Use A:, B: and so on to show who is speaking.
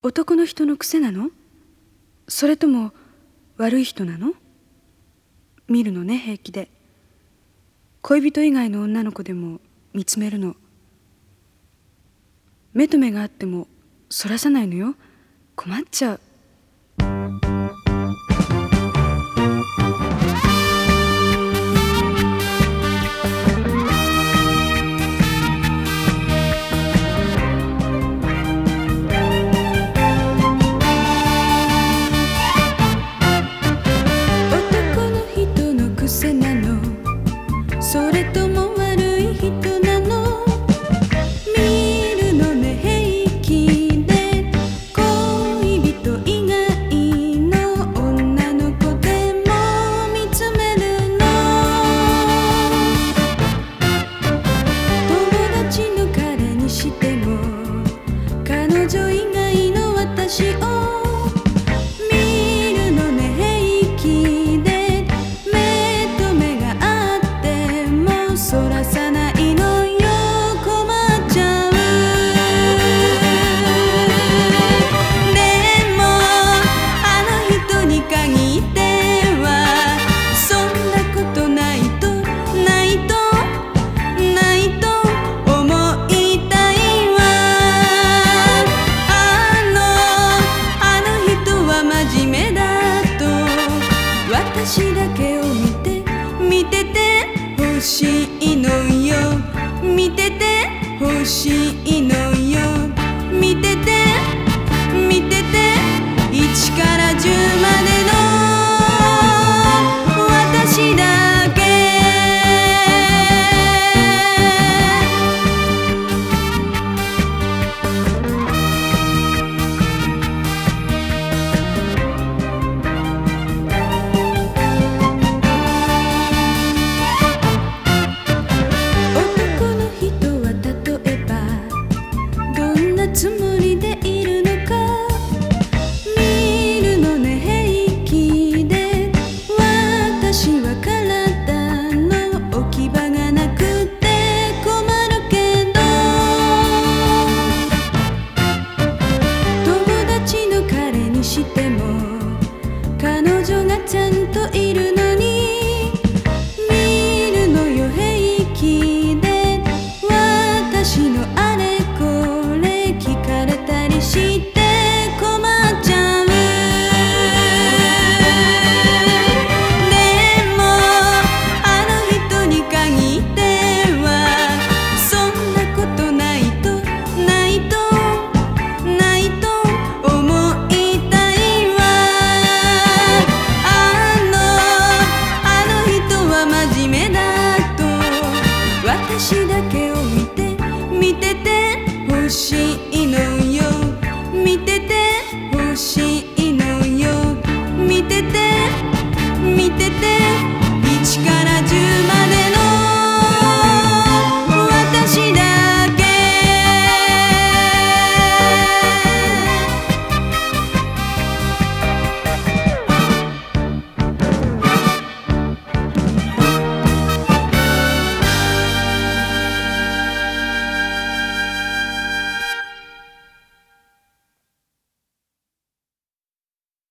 A: 男の人の癖なの？それとも悪い人なの？見るのね平気で。恋人以外の女の子でも見つめるの。目と目があってもそらさないのよ。困っちゃう。してしいのよ。見ててほしい。私だけを見て見てて欲しいのよ。見てて欲しいのよ。見てて見てて